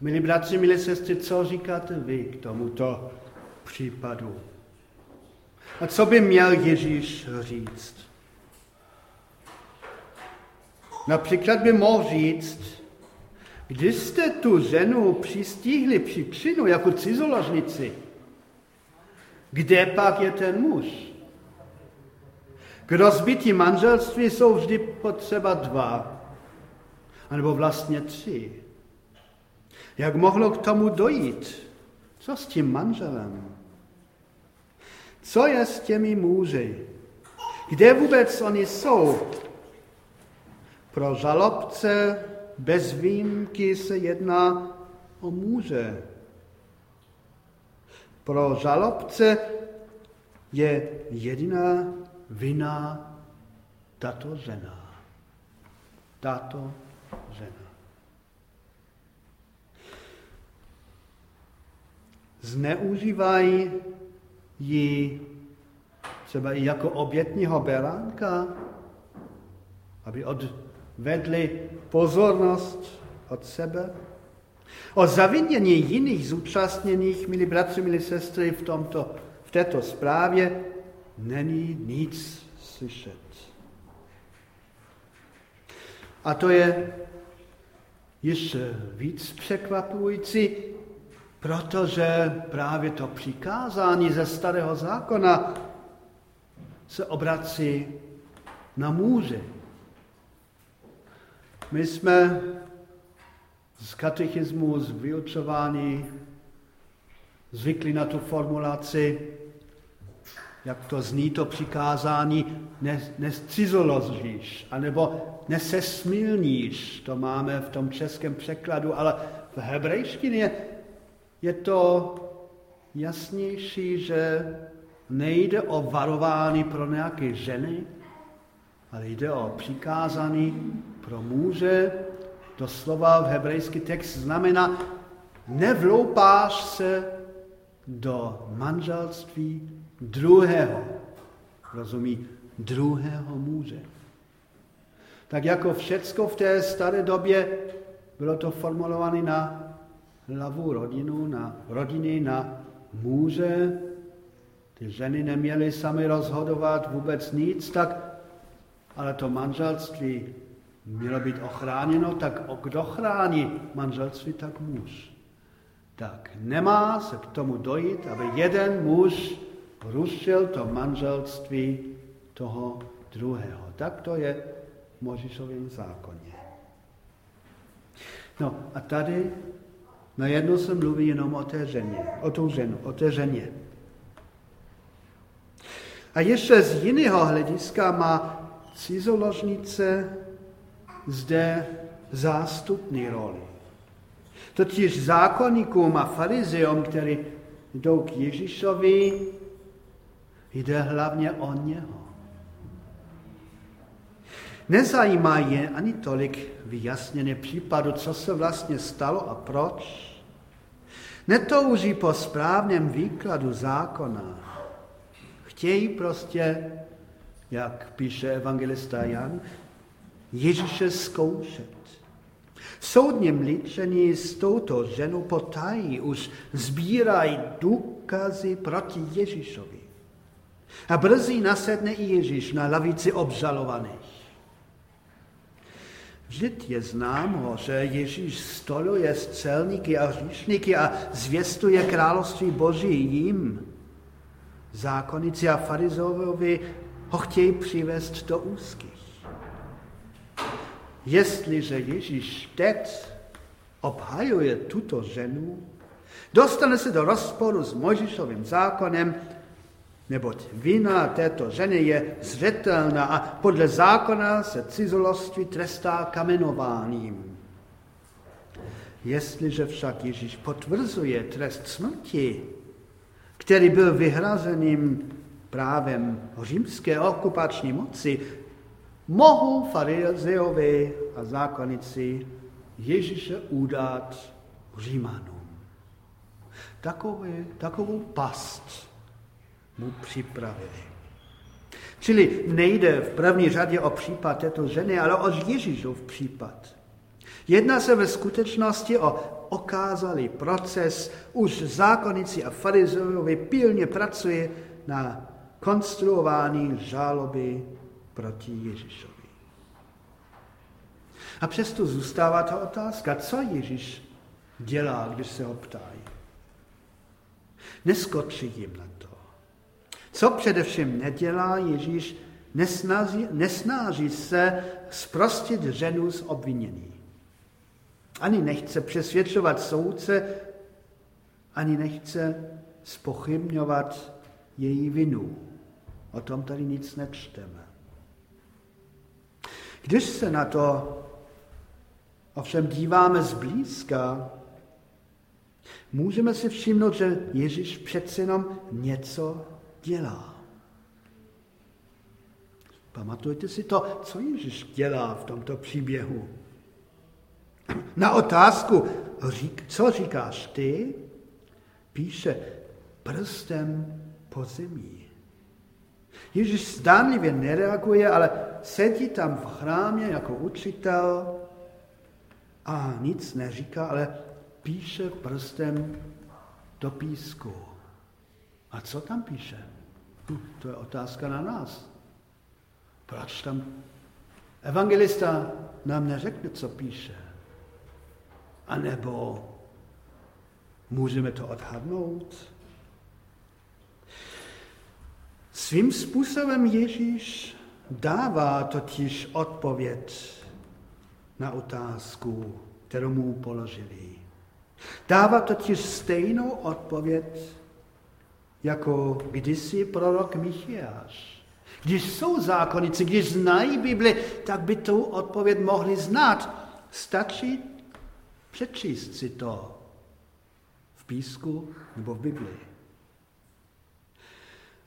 Milí bratři, milí sestry, co říkáte vy k tomuto případu? A co by měl Ježíš říct? Například by mohl říct, když jste tu ženu přistihli při činu jako cizoložnici, kde pak je ten muž? K rozbití manželství jsou vždy potřeba dva, anebo vlastně tři. Jak mohlo k tomu dojít? Co s tím manželem? Co je s těmi muži? Kde vůbec oni jsou? Pro žalobce bez výjimky se jedná o muže. Pro žalobce je jediná vina tato žena. Tato žena. Zneužívají ji třeba i jako obětního beránka, aby odvedli pozornost od sebe. O zavinění jiných zúčastněných, milí bratři, milí sestry, v, tomto, v této zprávě není nic slyšet. A to je ještě víc překvapující, Protože právě to přikázání ze starého zákona se obrací na muže. My jsme z katechismu, z vyučování zvykli na tu formulaci, jak to zní to přikázání, nescizoložíš, anebo nesesmilníš, to máme v tom českém překladu, ale v hebrejštině je to jasnější, že nejde o varování pro nějaké ženy, ale jde o přikázání pro muže. Doslova v hebrejský text znamená, nevloupáš se do manželství druhého, rozumí, druhého muže. Tak jako všecko v té staré době bylo to formulované na hlavu rodinu na, rodiny na muže. Ty ženy neměly sami rozhodovat vůbec nic, tak, ale to manželství mělo být ochráněno, tak kdo chrání manželství, tak muž. Tak nemá se k tomu dojít, aby jeden muž rušil to manželství toho druhého. Tak to je v Možišovém zákoně. No a tady Najednou se mluví jenom o té ženě, o tou ženu, o té ženě. A ještě z jiného hlediska má cizoložnice zde zástupný roli. Totiž zákonníkům a farizeům, kteří jdou k Ježíšovi, jde hlavně o něho. Nezajímá je ani tolik vyjasněné případu, co se vlastně stalo a proč. Netouží po správném výkladu zákona. Chtějí prostě, jak píše evangelista Jan, Ježíše zkoušet. Soudně mlíčení s touto ženou potají, už sbírají důkazy proti Ježíšovi. A brzy nasedne i Ježíš na lavici obžalovaných. Vždyť je známo, že Ježíš stoluje s celníky a hříšníky a zvěstuje království Boží jim. Zákonici a farizovovi ho chtějí přivést do úzkých. Jestliže Ježíš teď obhajuje tuto ženu, dostane se do rozporu s Mojžišovým zákonem Neboť vina této ženy je zřetelná a podle zákona se cizoloství trestá kamenováním. Jestliže však Ježíš potvrzuje trest smrti, který byl vyhrazeným právem římské okupační moci, mohou farizeovi a zákonici Ježíše udat Římanům. Takový, takovou past mu připravili. Čili nejde v první řadě o případ této ženy, ale o Ježíšův případ. Jedná se ve skutečnosti o okázalý proces. Už zákonici a farizeovi pilně pracuje na konstruování žáloby proti Ježíšovi. A přesto zůstává ta otázka, co Ježíš dělá, když se ho ptají. Neskočí jim na to. Co především nedělá Ježíš, nesnáží, nesnáží se zprostit ženu z obvinění. Ani nechce přesvědčovat soudce, ani nechce spochybňovat její vinu. O tom tady nic nečteme. Když se na to ovšem díváme zblízka, můžeme si všimnout, že Ježíš přece jenom něco dělá. Pamatujte si to, co Ježíš dělá v tomto příběhu. Na otázku, co říkáš ty, píše prstem po zemi. Ježíš zdánlivě nereaguje, ale sedí tam v chrámě jako učitel a nic neříká, ale píše prstem do písku. A co tam píše? Hm, to je otázka na nás. Proč tam evangelista nám neřekne, co píše? A nebo můžeme to odhadnout? Svým způsobem Ježíš dává totiž odpověď na otázku, kterou mu položili. Dává totiž stejnou odpověď jako kdysi prorok Michiáš. Když jsou zákonici, když znají Bibli, tak by tu odpověď mohli znát. Stačí přečíst si to v písku nebo v Biblii.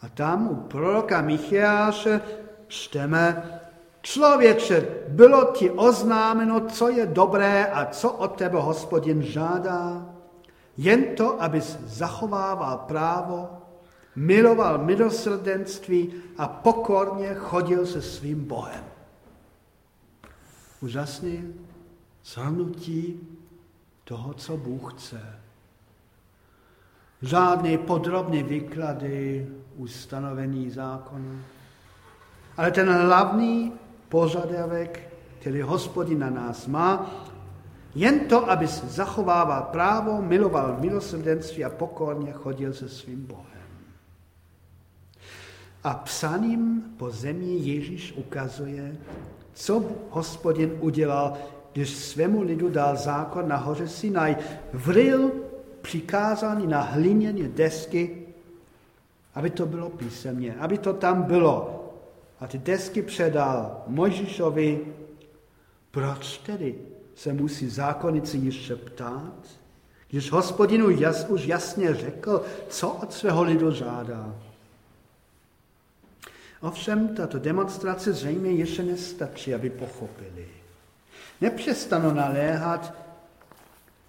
A tam u proroka Michiáše čteme, člověče, bylo ti oznámeno, co je dobré a co od tebe hospodin žádá, jen to, abys zachovával právo, miloval milosrdenství a pokorně chodil se svým Bohem. Úžasný zhrnutí toho, co Bůh chce. Žádné podrobné výklady ustanovení zákonu. Ale ten hlavní požadavek, který hospodin na nás má, jen to, aby zachovával právo, miloval milosrdenství a pokorně chodil se svým Bohem. A psaním po zemi Ježíš ukazuje, co hospodin udělal, když svému lidu dal zákon na hoře Sinaj, vril přikázání na hliněné desky, aby to bylo písemně, aby to tam bylo. A ty desky předal Mojžišovi, proč tedy se musí zákonici ještě ptát, když hospodinu jas, už jasně řekl, co od svého lidu žádá. Ovšem, tato demonstrace zřejmě ještě nestačí, aby pochopili. Nepřestanou naléhat,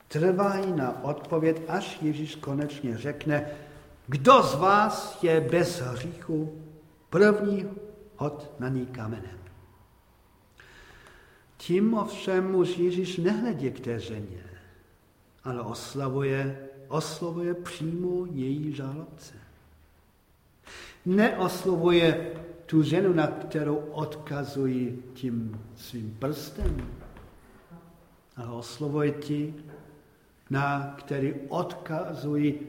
trvají na odpověď, až Ježíš konečně řekne, kdo z vás je bez hříchu, první hod na ní kamenem. Tím ovšem už Ježíš nehledě k té ženě, ale oslavuje, oslovuje přímo její žalobce. Neoslovuje tu ženu, na kterou odkazují tím svým prstem, ale oslovuje ti, na který odkazují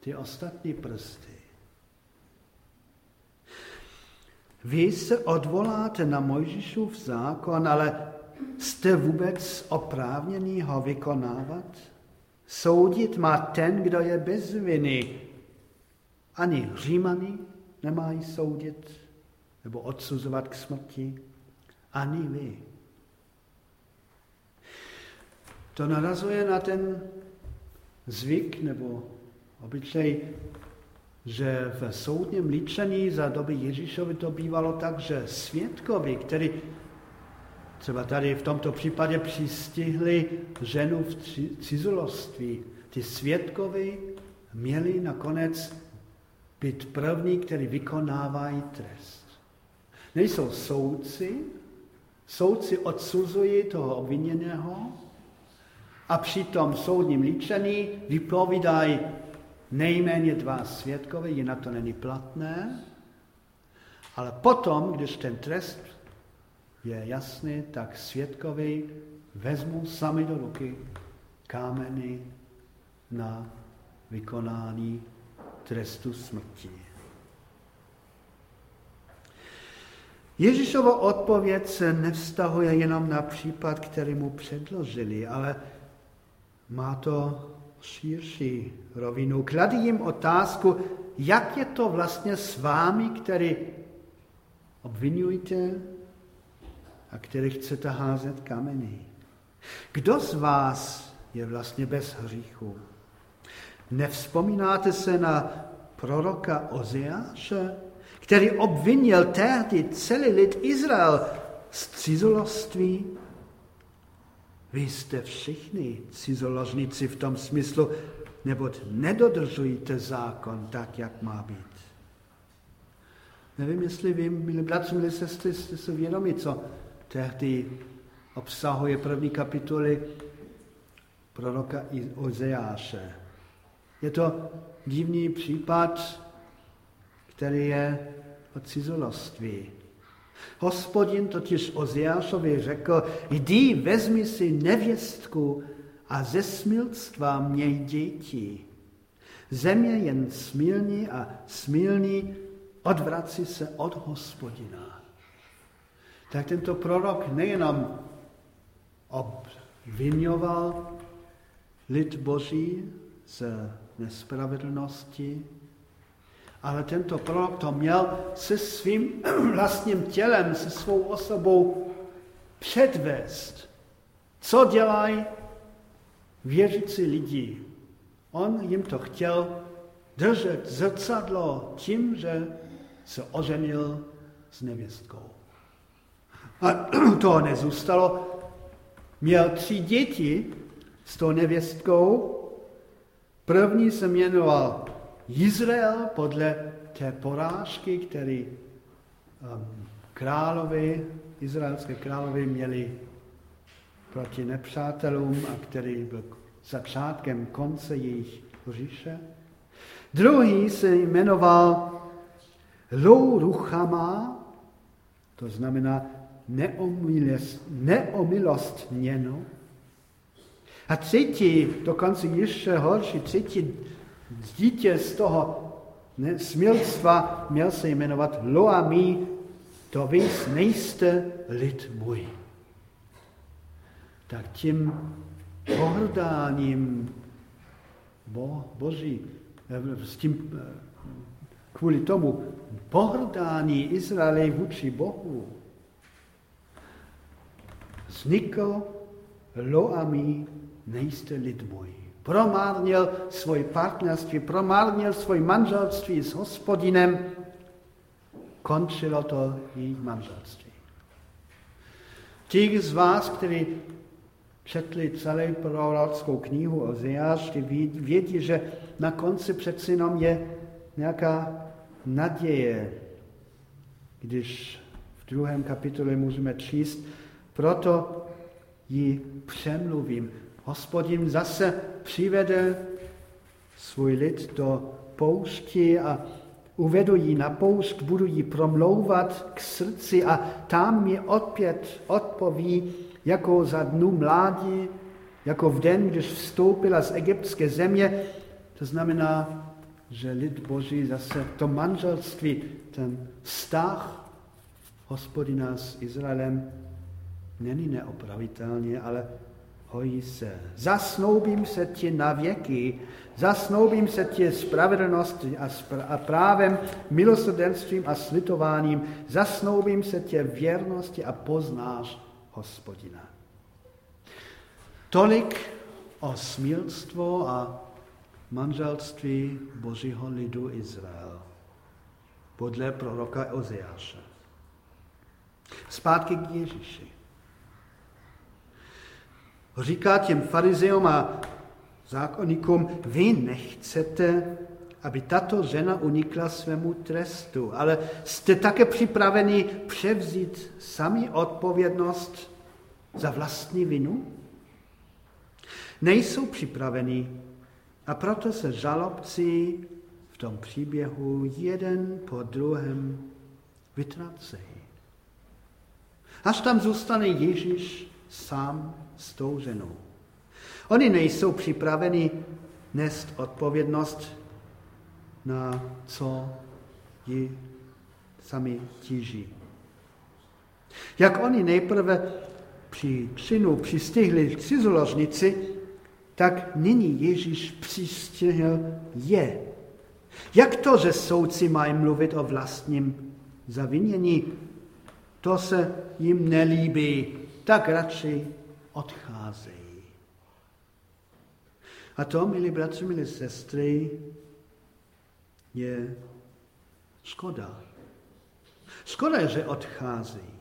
ty ostatní prsty. Vy se odvoláte na Mojžišův zákon, ale jste vůbec oprávněný ho vykonávat? Soudit má ten, kdo je bez viny. Ani Římany nemají soudit nebo odsuzovat k smrti, ani vy. To narazuje na ten zvyk nebo obyčej, že v soudním líčení za doby Ježíšovi to bývalo tak, že svědkovi, který třeba tady v tomto případě přistihli ženu v cizoloství, ty svědkovi měli nakonec být první, který vykonávají trest. Nejsou soudci, soudci odsuzují toho obviněného, A při tom soudním líčení vypovídají nejméně dva svědkové, jinak to není platné. Ale potom, když ten trest je jasný, tak svědkovi vezmu sami do ruky kámeny na vykonání trestu smrti. Ježíšovo odpověď se nevztahuje jenom na případ, který mu předložili, ale má to širší rovinu. Kladí jim otázku, jak je to vlastně s vámi, který obvinujete a který chcete házet kameny. Kdo z vás je vlastně bez hříchu? Nevzpomínáte se na proroka Ozeáše, který obvinil tehdy celý lid Izrael z cizoloství? Vy jste všichni cizoložníci v tom smyslu, neboť nedodržujete zákon tak, jak má být. Nevím, jestli vy, milí bratři, milí sestry, jste si vědomi, co tehdy obsahuje první kapitoly proroka Ozeáše. Je to divný případ, který je o cizoloství. Hospodin totiž Ozeášovi řekl, jdi, vezmi si nevěstku a ze smilstva měj děti. Země jen smilní a smilní odvrací se od hospodina. Tak tento prorok nejenom obvinoval lid Boží z nespravedlnosti, ale tento prorok to měl se svým vlastním tělem, se svou osobou předvést. Co dělají věřící lidi? On jim to chtěl držet zrcadlo tím, že se oženil s nevěstkou. A to nezůstalo. Měl tři děti s tou nevěstkou. První se jmenoval Izrael podle té porážky, který um, královi, izraelské královi měli proti nepřátelům a který byl začátkem konce jejich říše. Druhý se jmenoval Lou Ruchama, to znamená neomilostněno. A třetí, dokonce ještě horší, třetí dítě z toho ne, smilstva měl se jmenovat Loami, to vy nejste lid můj. Tak tím pohrdáním bo, Boží, eh, s tím, eh, kvůli tomu pohrdání Izraele vůči Bohu, vznikl Loami, nejste lid můj promárnil svoje partnerství, promárnil svoje manželství s hospodinem, končilo to jejich manželství. Ti z vás, kteří četli celou prorockou knihu o Zeáš, vědí, že na konci přeci jenom je nějaká naděje, když v druhém kapitole můžeme číst, proto ji přemluvím. Hospodin zase přivede svůj lid do poušti a uvedu ji na poušť, budu ji promlouvat k srdci a tam mi opět odpoví, jako za dnu mládí, jako v den, když vstoupila z egyptské země. To znamená, že lid Boží zase to manželství, ten vztah hospodina s Izraelem není neopravitelný, ale hojí se. Zasnoubím se ti na věky, zasnoubím se ti spravedlností a, spra- a právem, milosrdenstvím a slitováním, zasnoubím se tě věrnosti a poznáš hospodina. Tolik o smilstvo a manželství Božího lidu Izrael podle proroka Ozeáše. Zpátky k Ježíši říká těm farizeům a zákonníkům, vy nechcete, aby tato žena unikla svému trestu, ale jste také připraveni převzít sami odpovědnost za vlastní vinu? Nejsou připraveni a proto se žalobci v tom příběhu jeden po druhém vytracejí. Až tam zůstane Ježíš sám s tou ženou. Oni nejsou připraveni nést odpovědnost na co ji sami tíží. Jak oni nejprve při činu přistihli cizoložnici, tak nyní Ježíš přistihl je. Jak to, že soudci mají mluvit o vlastním zavinění? To se jim nelíbí, tak radši odcházejí. A to, milí bratři, milí sestry, je škoda. Škoda, že odcházejí,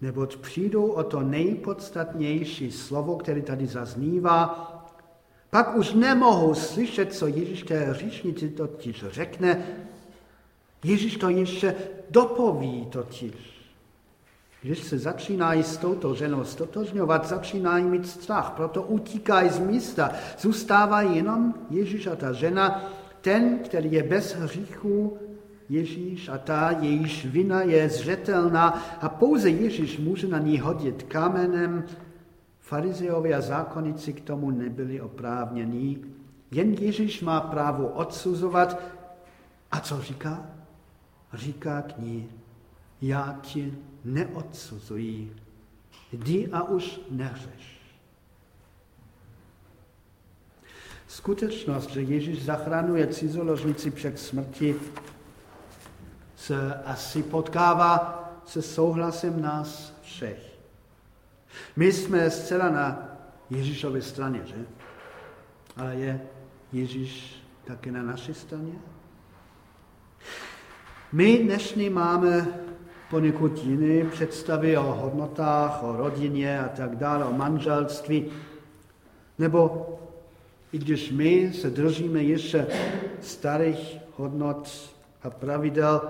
neboť přijdou o to nejpodstatnější slovo, které tady zaznívá, pak už nemohou slyšet, co Ježíš té hříšnici totiž řekne. Ježíš to ještě dopoví totiž. Když se začínají s touto ženou stotožňovat, začínají mít strach, proto utíkají z místa. Zůstávají jenom Ježíš a ta žena, ten, který je bez hříchu, Ježíš a ta, jejíž vina je zřetelná a pouze Ježíš může na ní hodit kamenem. Farizeovi a zákonici k tomu nebyli oprávnění. Jen Ježíš má právo odsuzovat. A co říká? Říká k ní, já ti neodsuzuji, jdi a už neřeš. Skutečnost, že Ježíš zachránuje cizoložnici před smrti, se asi potkává se souhlasem nás všech. My jsme zcela na Ježíšově straně, že? Ale je Ježíš také na naší straně? My dnešní máme poněkud jiné představy o hodnotách, o rodině a tak dále, o manželství. Nebo i když my se držíme ještě starých hodnot a pravidel,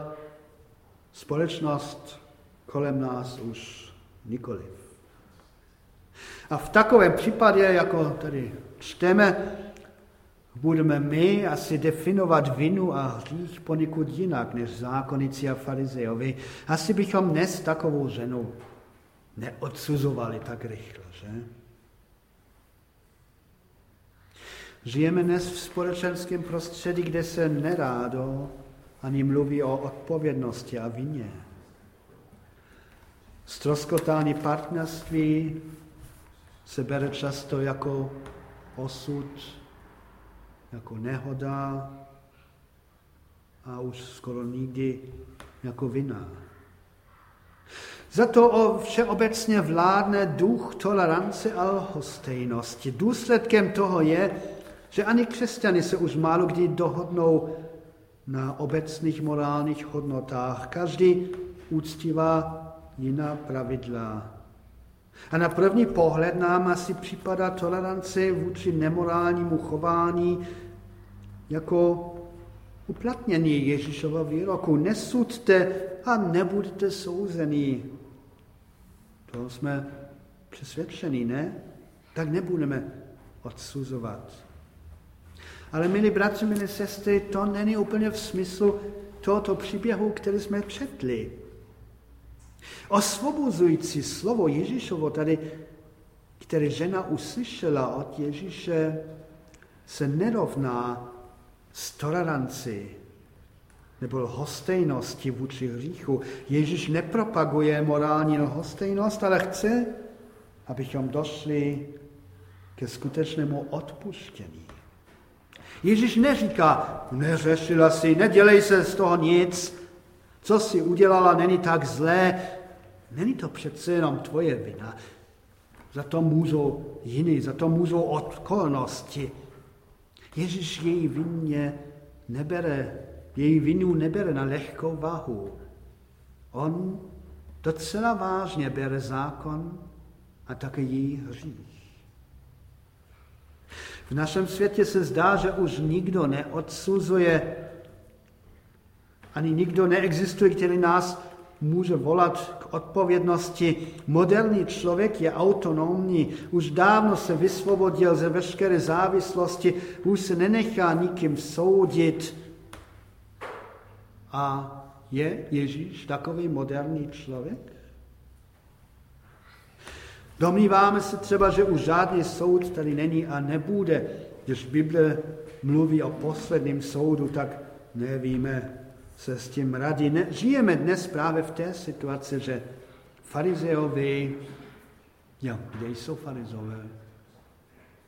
společnost kolem nás už nikoliv. A v takovém případě, jako tady čteme, budeme my asi definovat vinu a hřích poněkud jinak než zákonici a farizejovi. Asi bychom dnes takovou ženu neodsuzovali tak rychle, že? Žijeme dnes v společenském prostředí, kde se nerádo ani mluví o odpovědnosti a vině. Stroskotání partnerství se bere často jako osud, jako nehoda a už skoro nikdy jako vina. Za to všeobecně vládne duch tolerance a lhostejnosti. Důsledkem toho je, že ani křesťany se už málo kdy dohodnou na obecných morálních hodnotách. Každý úctivá jiná pravidla. A na první pohled nám asi připadá tolerance vůči nemorálnímu chování jako uplatnění Ježíšova výroku. Nesuďte a nebuďte souzení. To jsme přesvědčení, ne? Tak nebudeme odsuzovat. Ale milí bratři, milí sestry, to není úplně v smyslu tohoto příběhu, který jsme četli. Osvobozující slovo Ježíšovo tady, které žena uslyšela od Ježíše, se nerovná s toleranci nebo lhostejnosti vůči hříchu. Ježíš nepropaguje morální lhostejnost, ale chce, abychom došli ke skutečnému odpuštění. Ježíš neříká, neřešila si, nedělej se z toho nic, co si udělala, není tak zlé, není to přece jenom tvoje vina. Za to můžou jiní, za to můžou okolnosti. Ježíš její vině nebere, její vinu nebere na lehkou váhu. On docela vážně bere zákon a také její hřích. V našem světě se zdá, že už nikdo neodsuzuje, ani nikdo neexistuje, který nás může volat k odpovědnosti. Moderní člověk je autonomní, už dávno se vysvobodil ze veškeré závislosti, už se nenechá nikým soudit. A je Ježíš takový moderní člověk? Domníváme se třeba, že už žádný soud tady není a nebude. Když Bible mluví o posledním soudu, tak nevíme se s tím radí. Ne, žijeme dnes právě v té situaci, že farizeovi, jo, kde jsou farizové?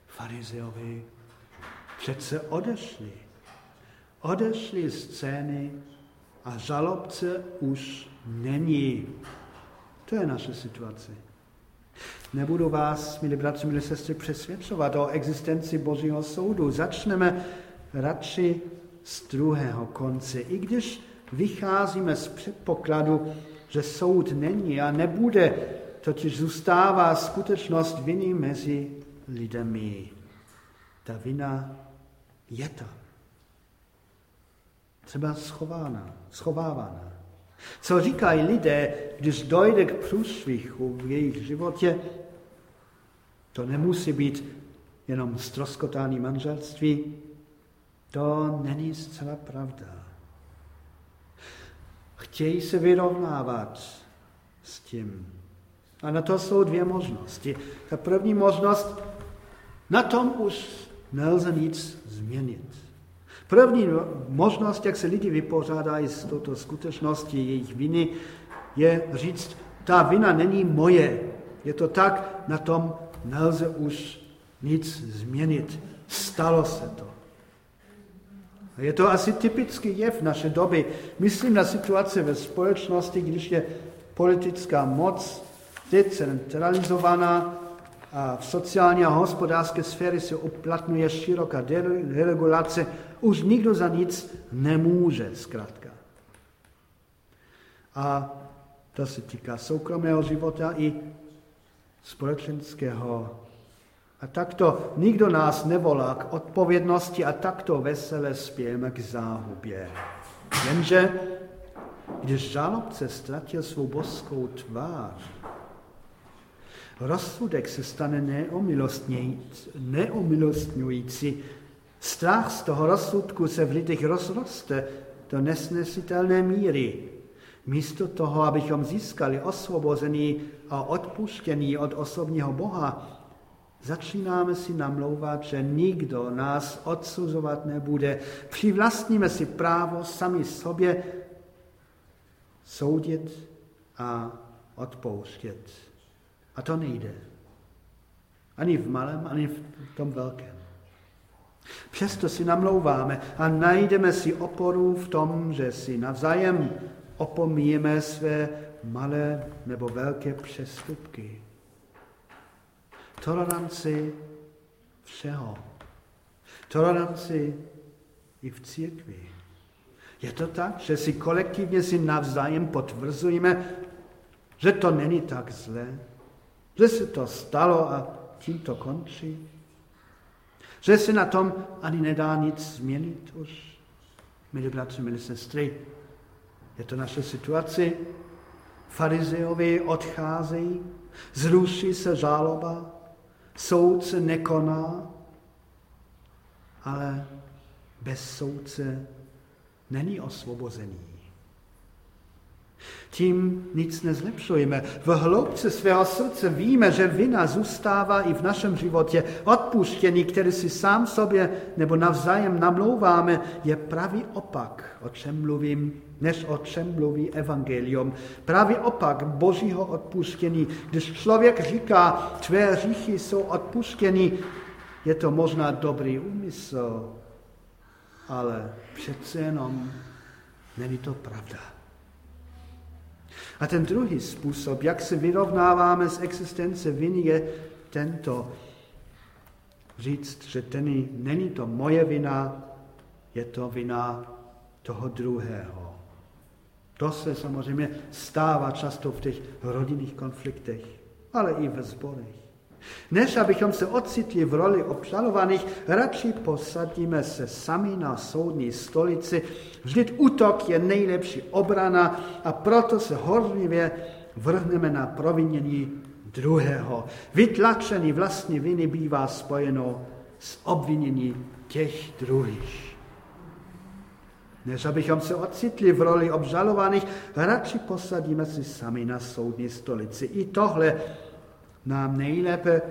Farizeovi přece odešli. Odešli z scény a žalobce už není. To je naše situace. Nebudu vás, milí bratři, milí sestry, přesvědčovat o existenci Božího soudu. Začneme radši z druhého konce. I když vycházíme z předpokladu, že soud není a nebude, totiž zůstává skutečnost viny mezi lidmi. Ta vina je ta. Třeba schována, schovávána. Co říkají lidé, když dojde k průšvichu v jejich životě, to nemusí být jenom stroskotání manželství, to není zcela pravda. Chtějí se vyrovnávat s tím. A na to jsou dvě možnosti. Ta první možnost, na tom už nelze nic změnit. První možnost, jak se lidi vypořádají s touto skutečností jejich viny, je říct, ta vina není moje. Je to tak, na tom nelze už nic změnit. Stalo se to. Je to asi typický jev naše doby. Myslím na situaci ve společnosti, když je politická moc decentralizovaná a v sociální a hospodářské sféře se uplatňuje široká deregulace, už nikdo za nic nemůže, zkrátka. A to se týká soukromého života i společenského a takto nikdo nás nevolá k odpovědnosti a takto vesele spějeme k záhubě. Jenže když žalobce ztratil svou boskou tvář, rozsudek se stane neomilostňující. Strach z toho rozsudku se v lidech rozroste do nesnesitelné míry. Místo toho, abychom získali osvobození a odpuštění od osobního Boha, Začínáme si namlouvat, že nikdo nás odsuzovat nebude. Přivlastníme si právo sami sobě soudit a odpouštět. A to nejde. Ani v malém, ani v tom velkém. Přesto si namlouváme a najdeme si oporu v tom, že si navzájem opomíjeme své malé nebo velké přestupky toleranci všeho. Toleranci i v církvi. Je to tak, že si kolektivně si navzájem potvrzujeme, že to není tak zlé, že se to stalo a tím to končí, že se na tom ani nedá nic změnit už. Milí bratři, milí sestry, je to naše situace. Farizeovi odcházejí, zruší se žáloba, Soudce nekoná, ale bez soudce není osvobozený. Tím nic nezlepšujeme. V hloubce svého srdce víme, že vina zůstává i v našem životě. Odpuštění, který si sám sobě nebo navzájem namlouváme, je pravý opak, o čem mluvím, než o čem mluví evangelium. Pravý opak božího odpuštění. Když člověk říká, tvé hříchy jsou odpuštěny, je to možná dobrý úmysl, ale přece jenom není to pravda. A ten druhý způsob, jak se vyrovnáváme s existence viny, je tento. Říct, že ten, není to moje vina, je to vina toho druhého. To se samozřejmě stává často v těch rodinných konfliktech, ale i ve zborech. Než abychom se ocitli v roli obžalovaných, radši posadíme se sami na soudní stolici. Vždyť útok je nejlepší obrana a proto se horlivě vrhneme na provinění druhého. Vytlačení vlastní viny bývá spojeno s obvinění těch druhých. Než abychom se ocitli v roli obžalovaných, radši posadíme si sami na soudní stolici. I tohle nám nejlépe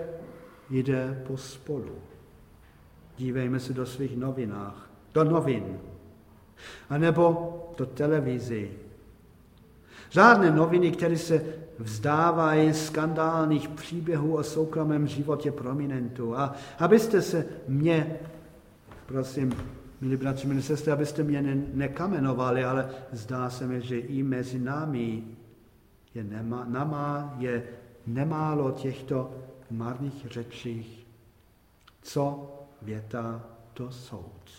jde pospolu. Dívejme se do svých novinách, do novin, anebo do televizi. Žádné noviny, které se vzdávají skandálních příběhů o soukromém životě prominentů. A abyste se mě, prosím, milí bratři, milí sestry, abyste mě ne, nekamenovali, ale zdá se mi, že i mezi námi je, nema, nama je nemálo těchto marných řečích. Co věta, to soud.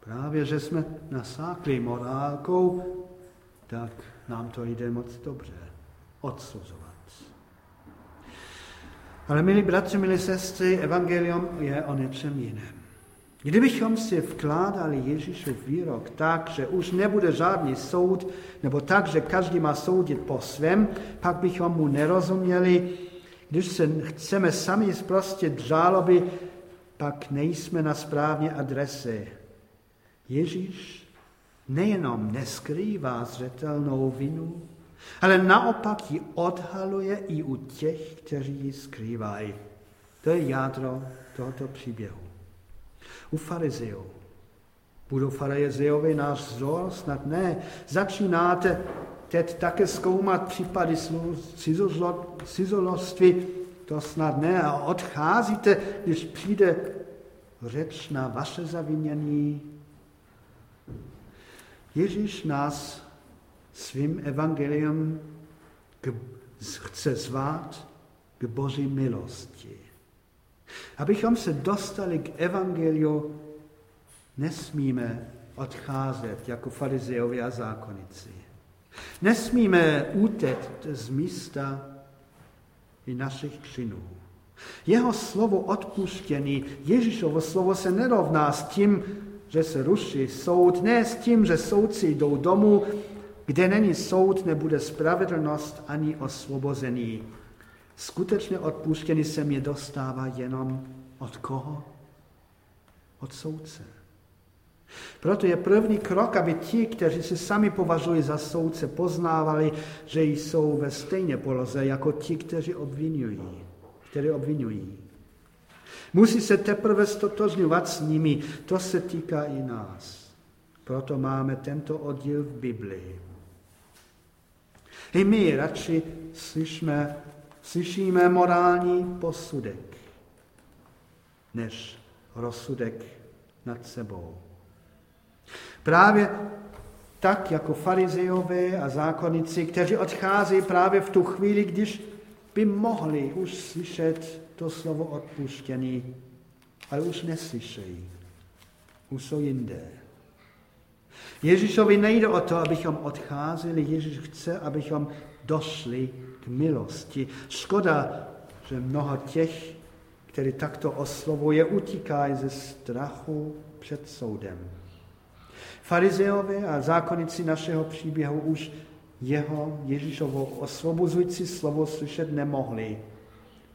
Právě, že jsme nasákli morálkou, tak nám to jde moc dobře odsuzovat. Ale milí bratři, milí sestry, evangelium je o něčem jiném. Kdybychom si vkládali Ježíšův výrok tak, že už nebude žádný soud, nebo tak, že každý má soudit po svém, pak bychom mu nerozuměli. Když se chceme sami zprostit žáloby, pak nejsme na správné adrese. Ježíš nejenom neskrývá zřetelnou vinu, ale naopak ji odhaluje i u těch, kteří ji skrývají. To je jádro tohoto příběhu u farizeů. Budou farizeovi náš vzor? Snad ne. Začínáte teď také zkoumat případy cizoloství? To snad ne. A odcházíte, když přijde řeč na vaše zavinění. Ježíš nás svým evangelium chce zvát k boží milosti. Abychom se dostali k evangeliu, nesmíme odcházet jako farizeovi a zákonici. Nesmíme útet z místa i našich činů. Jeho slovo odpuštění, Ježíšovo slovo se nerovná s tím, že se ruší soud, ne s tím, že soudci jdou domů, kde není soud, nebude spravedlnost ani osvobození. Skutečně odpuštěný se mě dostává jenom od koho? Od soudce. Proto je první krok, aby ti, kteří se sami považují za soudce, poznávali, že jsou ve stejné poloze jako ti, kteří obvinují. Kteří obvinují. Musí se teprve stotožňovat s nimi. To se týká i nás. Proto máme tento oddíl v Biblii. I my radši slyšíme slyšíme morální posudek, než rozsudek nad sebou. Právě tak jako farizejové a zákonici, kteří odchází právě v tu chvíli, když by mohli už slyšet to slovo odpuštění, ale už neslyšejí. Už jsou jinde. Ježíšovi nejde o to, abychom odcházeli. Ježíš chce, abychom došli k milosti. Škoda, že mnoho těch, který takto oslovuje, utíkají ze strachu před soudem. Farizeové a zákonici našeho příběhu už jeho Ježíšovo osvobozující slovo slyšet nemohli,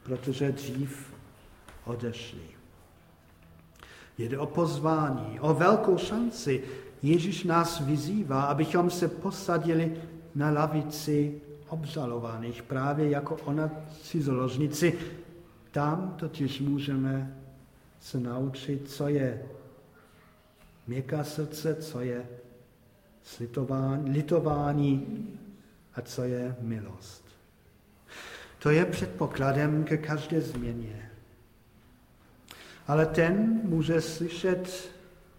protože dřív odešli. Jde o pozvání, o velkou šanci. Ježíš nás vyzývá, abychom se posadili na lavici obžalovaných, právě jako ona cizoložnici. Tam totiž můžeme se naučit, co je měkká srdce, co je slitování, litování a co je milost. To je předpokladem ke každé změně. Ale ten může slyšet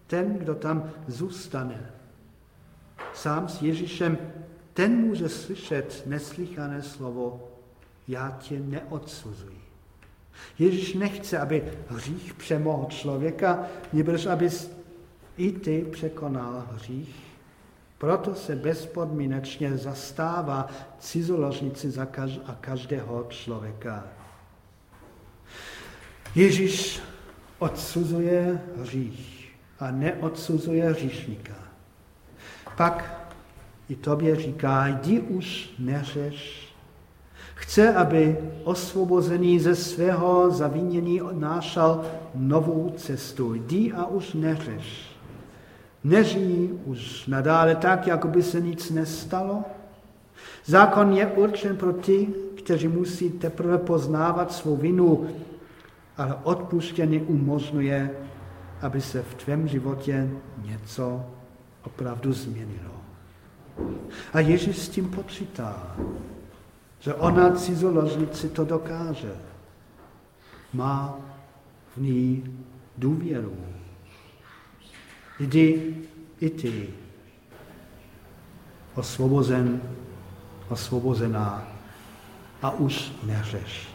ten, kdo tam zůstane. Sám s Ježíšem ten může slyšet neslychané slovo, já tě neodsuzuji. Ježíš nechce, aby hřích přemohl člověka, nebož aby i ty překonal hřích. Proto se bezpodmínečně zastává cizoložnici za kaž a každého člověka. Ježíš odsuzuje hřích a neodsuzuje hříšníka. Pak i tobě říká, jdi už neřeš. Chce, aby osvobozený ze svého zavinění nášel novou cestu. Jdi a už neřeš. Nežijí už nadále tak, jako by se nic nestalo. Zákon je určen pro ty, kteří musí teprve poznávat svou vinu, ale odpuštění umožňuje, aby se v tvém životě něco opravdu změnilo. A Ježíš s tím počítá, že ona cizoložnici to dokáže. Má v ní důvěru. Jdi i ty, osvobozen, osvobozená a už neřeš.